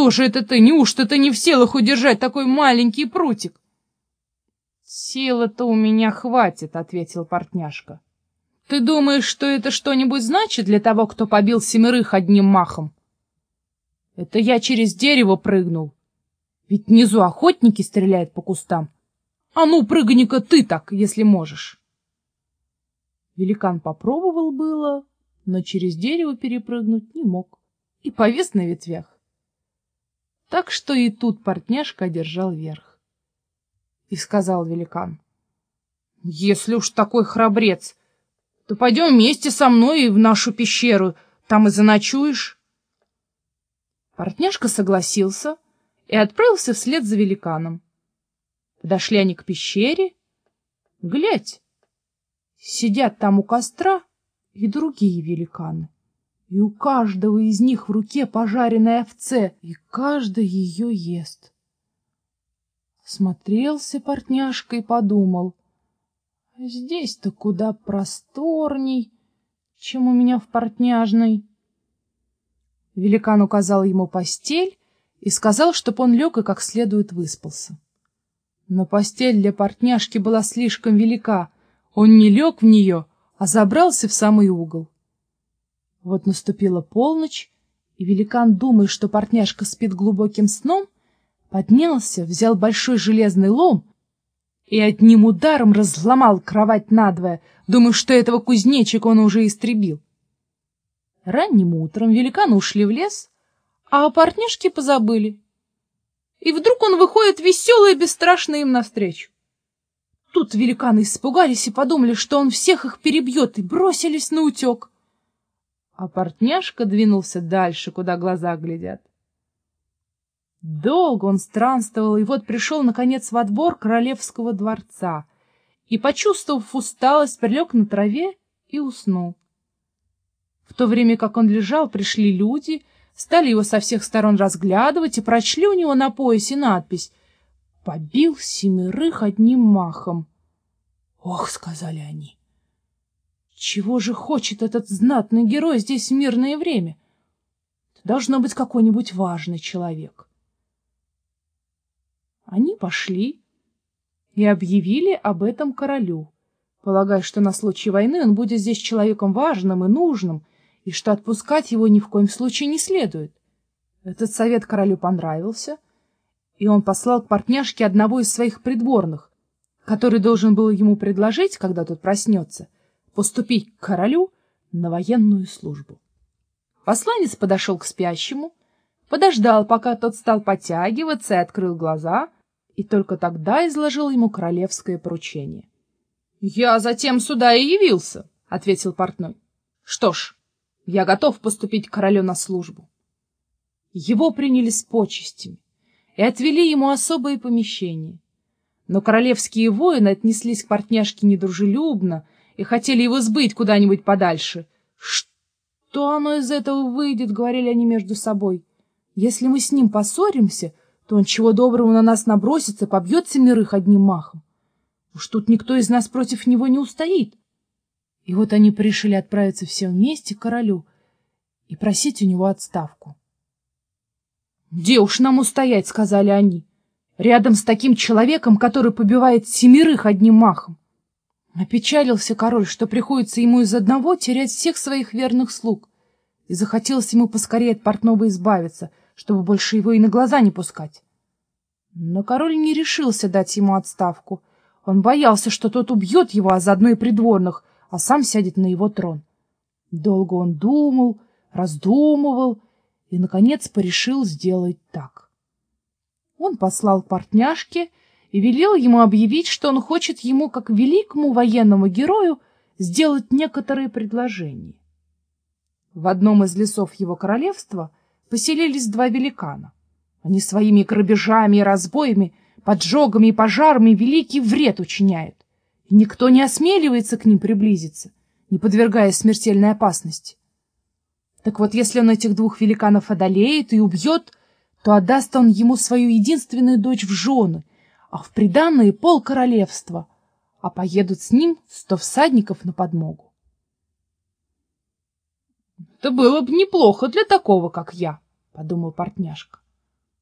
Что же это ты? Неужто ты не в силах удержать такой маленький прутик? Силы-то у меня хватит, ответил портняшка. Ты думаешь, что это что-нибудь значит для того, кто побил семерых одним махом? Это я через дерево прыгнул. Ведь внизу охотники стреляют по кустам. А ну, прыгни-ка ты так, если можешь. Великан попробовал было, но через дерево перепрыгнуть не мог и повис на ветвях. Так что и тут портняшка одержал верх. И сказал великан, — Если уж такой храбрец, то пойдем вместе со мной в нашу пещеру, там и заночуешь. Портняшка согласился и отправился вслед за великаном. Подошли они к пещере. Глядь, сидят там у костра и другие великаны и у каждого из них в руке пожаренная овце, и каждый ее ест. Смотрелся портняшка и подумал, здесь-то куда просторней, чем у меня в портняжной. Великан указал ему постель и сказал, чтоб он лег и как следует выспался. Но постель для портняшки была слишком велика, он не лег в нее, а забрался в самый угол. Вот наступила полночь, и великан, думая, что портняшка спит глубоким сном, поднялся, взял большой железный лом и одним ударом разломал кровать надвое, думая, что этого кузнечика он уже истребил. Ранним утром великаны ушли в лес, а о портняшке позабыли. И вдруг он выходит веселый и бесстрашный им навстречу. Тут великаны испугались и подумали, что он всех их перебьет, и бросились на утек а портняшка двинулся дальше, куда глаза глядят. Долго он странствовал, и вот пришел, наконец, во двор королевского дворца, и, почувствовав усталость, прилег на траве и уснул. В то время как он лежал, пришли люди, стали его со всех сторон разглядывать и прочли у него на поясе надпись «Побил семерых одним махом». «Ох!» — сказали они. Чего же хочет этот знатный герой здесь в мирное время? Это должно быть какой-нибудь важный человек. Они пошли и объявили об этом королю, полагая, что на случай войны он будет здесь человеком важным и нужным, и что отпускать его ни в коем случае не следует. Этот совет королю понравился, и он послал к портняшке одного из своих придворных, который должен был ему предложить, когда тот проснется — поступить к королю на военную службу. Посланец подошел к спящему, подождал, пока тот стал потягиваться и открыл глаза, и только тогда изложил ему королевское поручение. — Я затем сюда и явился, — ответил портной. — Что ж, я готов поступить к королю на службу. Его приняли с почестями и отвели ему особое помещение. Но королевские воины отнеслись к портняшке недружелюбно и хотели его сбыть куда-нибудь подальше. Что оно из этого выйдет, говорили они между собой. Если мы с ним поссоримся, то он чего доброго на нас набросится, побьет семерых одним махом. Уж тут никто из нас против него не устоит. И вот они решили отправиться все вместе к королю и просить у него отставку. — Где уж нам устоять, — сказали они, — рядом с таким человеком, который побивает семерых одним махом. Опечалился король, что приходится ему из одного терять всех своих верных слуг, и захотелось ему поскорее от портного избавиться, чтобы больше его и на глаза не пускать. Но король не решился дать ему отставку. Он боялся, что тот убьет его, а заодно и придворных, а сам сядет на его трон. Долго он думал, раздумывал и, наконец, порешил сделать так. Он послал портняшке и велел ему объявить, что он хочет ему, как великому военному герою, сделать некоторые предложения. В одном из лесов его королевства поселились два великана. Они своими грабежами и разбоями, поджогами и пожарами великий вред учиняют, и никто не осмеливается к ним приблизиться, не подвергая смертельной опасности. Так вот, если он этих двух великанов одолеет и убьет, то отдаст он ему свою единственную дочь в жены а в приданное пол королевства, а поедут с ним сто всадников на подмогу. — Это было бы неплохо для такого, как я, — подумал портняшка.